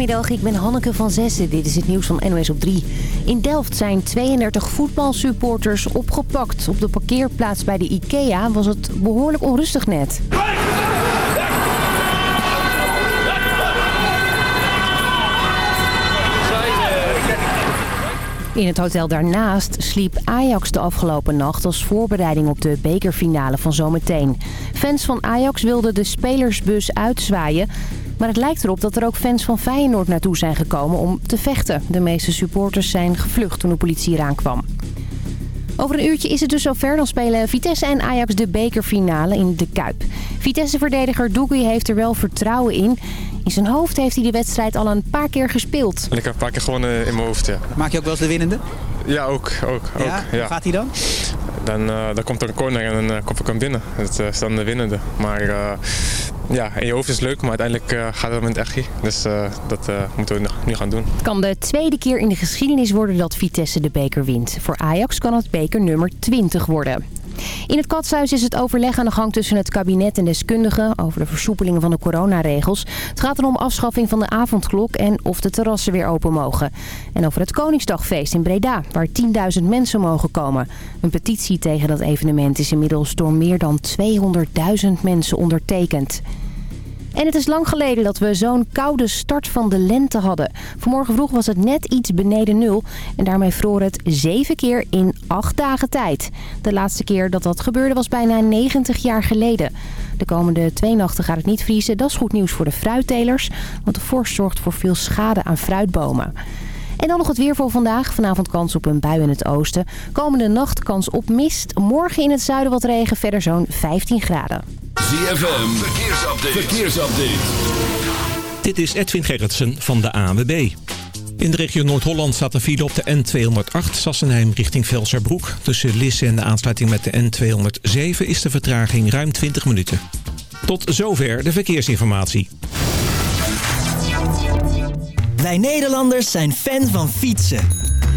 Goedemiddag, ik ben Hanneke van Zessen. Dit is het nieuws van NOS op 3. In Delft zijn 32 voetbalsupporters opgepakt. Op de parkeerplaats bij de IKEA was het behoorlijk onrustig net. In het hotel daarnaast sliep Ajax de afgelopen nacht als voorbereiding op de bekerfinale van zometeen. Fans van Ajax wilden de spelersbus uitzwaaien. Maar het lijkt erop dat er ook fans van Feyenoord naartoe zijn gekomen om te vechten. De meeste supporters zijn gevlucht toen de politie eraan kwam. Over een uurtje is het dus zover. Dan spelen Vitesse en Ajax de bekerfinale in de Kuip. Vitesse-verdediger Dougui heeft er wel vertrouwen in. In zijn hoofd heeft hij de wedstrijd al een paar keer gespeeld. Ik heb een paar keer gewonnen in mijn hoofd, ja. Maak je ook wel eens de winnende? Ja, ook. ook, ook Ja? ja. Hoe gaat hij dan? Dan, eh, dan komt er een corner en dan uh, kop ik hem binnen. Dat eh, is dan de winnende. Maar eh, ja, in je hoofd is het leuk, maar uiteindelijk eh, gaat het met echt. Dus eh, dat eh, moeten we nu gaan doen. Het kan de tweede keer in de geschiedenis worden dat Vitesse de beker wint. Voor Ajax kan het beker nummer 20 worden. In het Katshuis is het overleg aan de gang tussen het kabinet en deskundigen over de versoepelingen van de coronaregels. Het gaat erom afschaffing van de avondklok en of de terrassen weer open mogen. En over het Koningsdagfeest in Breda, waar 10.000 mensen mogen komen. Een petitie tegen dat evenement is inmiddels door meer dan 200.000 mensen ondertekend. En het is lang geleden dat we zo'n koude start van de lente hadden. Vanmorgen vroeg was het net iets beneden nul. En daarmee vroor het zeven keer in acht dagen tijd. De laatste keer dat dat gebeurde was bijna 90 jaar geleden. De komende twee nachten gaat het niet vriezen. Dat is goed nieuws voor de fruittelers. Want de vorst zorgt voor veel schade aan fruitbomen. En dan nog het weer voor vandaag. Vanavond kans op een bui in het oosten. Komende nacht kans op mist. Morgen in het zuiden wat regen. Verder zo'n 15 graden. ZFM, verkeersupdate. verkeersupdate. Dit is Edwin Gerritsen van de ANWB. In de regio Noord-Holland staat een file op de N208 Sassenheim richting Velserbroek. Tussen Lisse en de aansluiting met de N207 is de vertraging ruim 20 minuten. Tot zover de verkeersinformatie. Wij Nederlanders zijn fan van fietsen.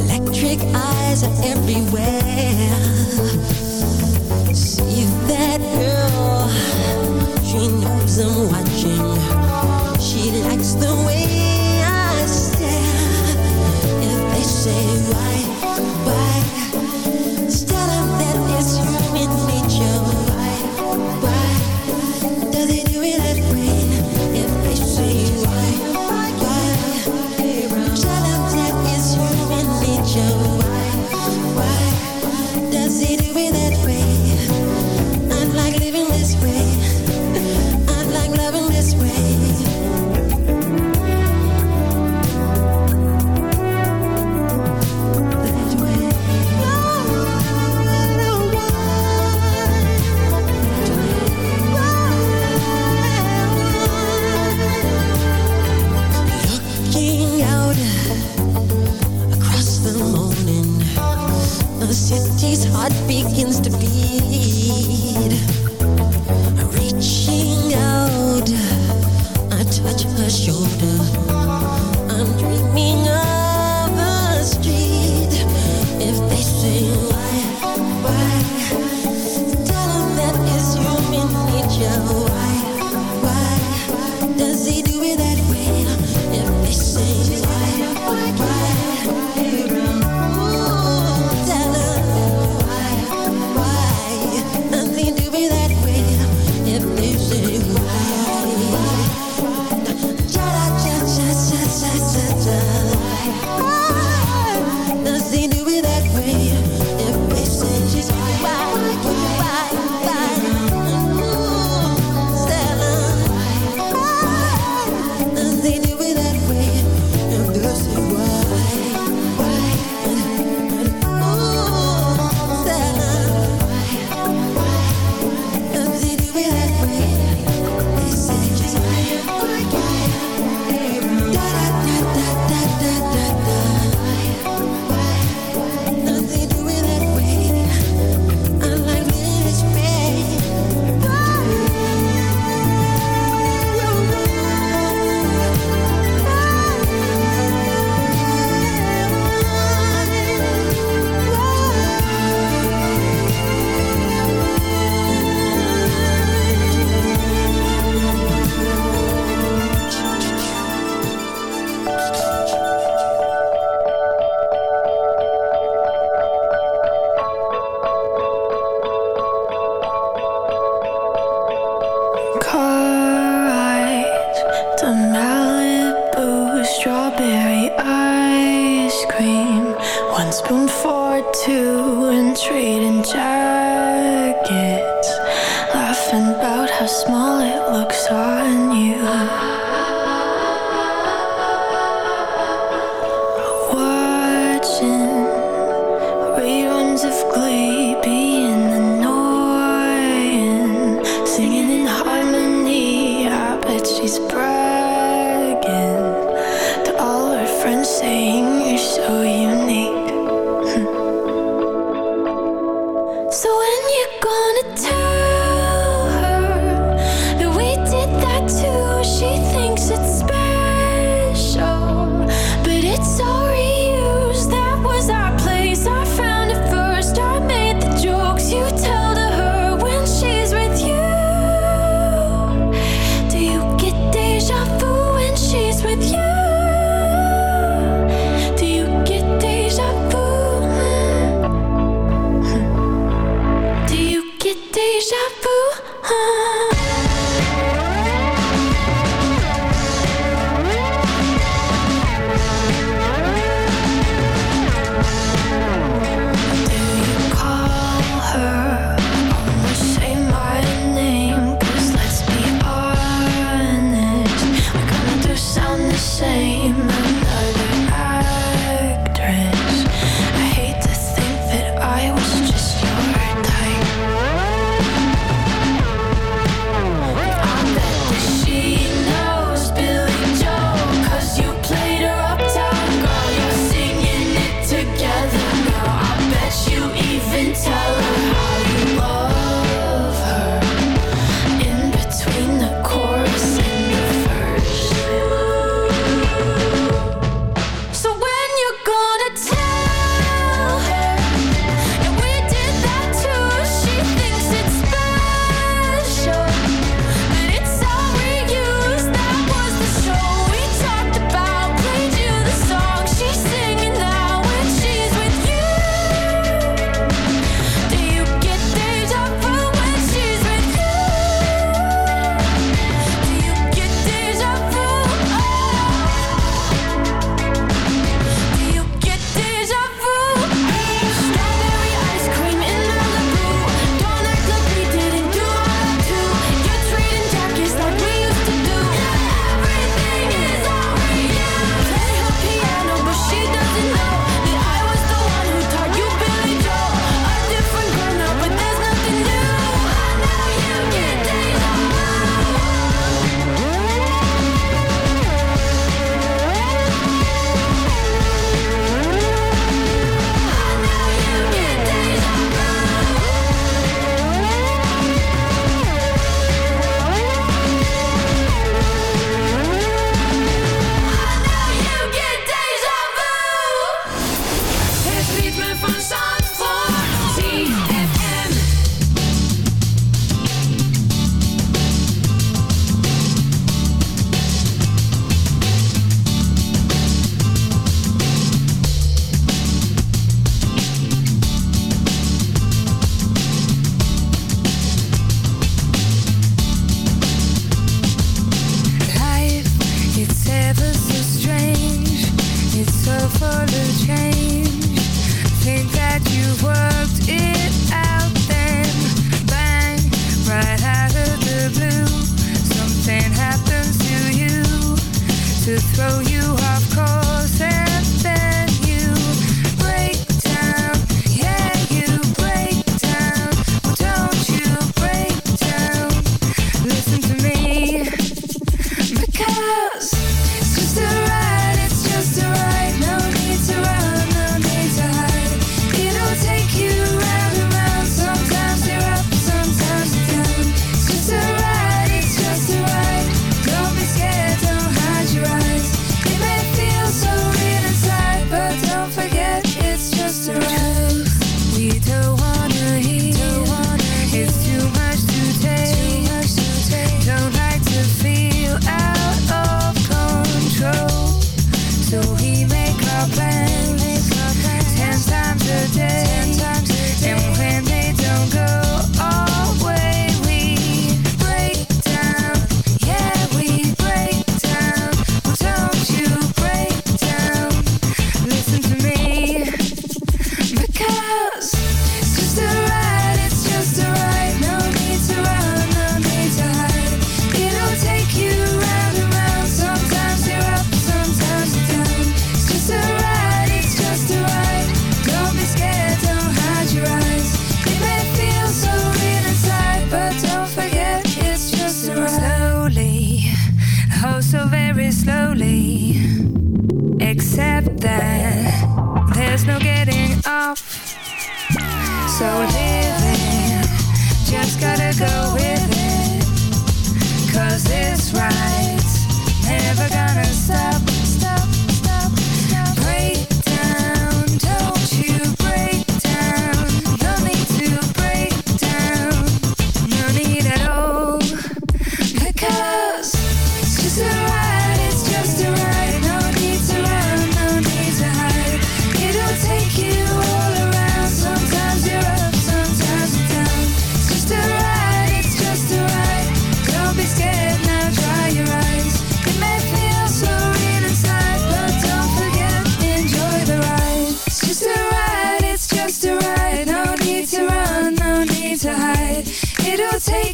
Electric eyes are everywhere. See that girl? She knows I'm watching.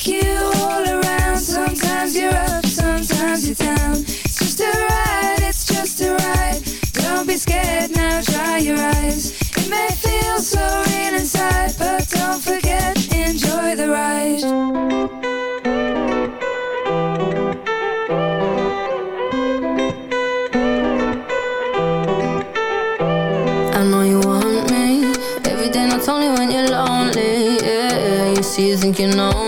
you all around. Sometimes you're up, sometimes you're down. It's just a ride, it's just a ride. Don't be scared now, dry your eyes. It may feel so real inside, but don't forget, enjoy the ride. you think you know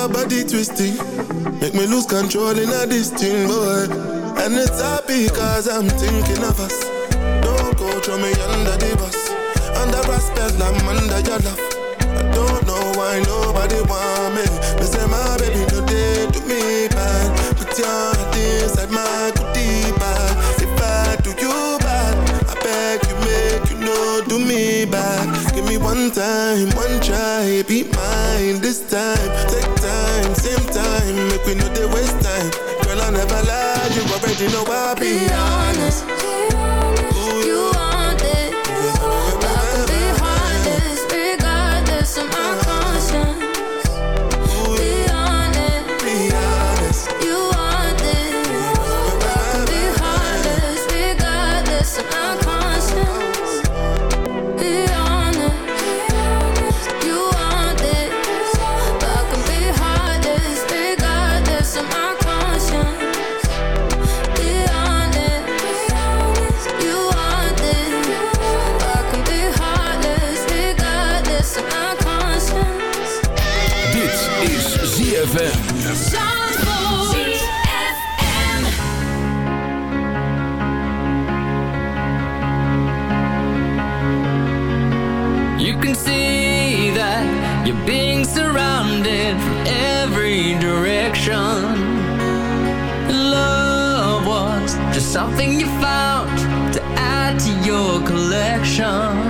your body twisting. Make me lose control in a this boy. And it's happy cause I'm thinking of us. Don't go throw me under the bus. Under respect, I'm under your love. I don't know why nobody want me. Me say my baby, no day to me bad. Put your heart inside my goodie bag. If I do you bad, I beg you make you know do me back. Give me one time, one try, be mine this time we know they waste time. Girl, I never lie, you already know I be Be honest. Surrounded from every direction. Love was just something you found to add to your collection.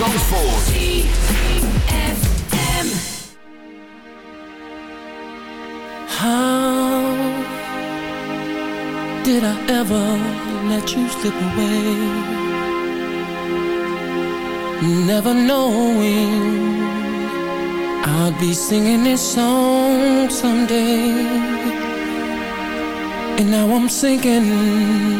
Zandvoort. How did I ever let you slip away? Never knowing I'd be singing this song someday. And now I'm sinking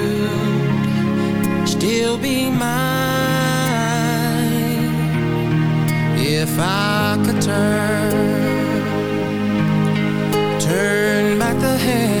still be mine. If I could turn turn back the hand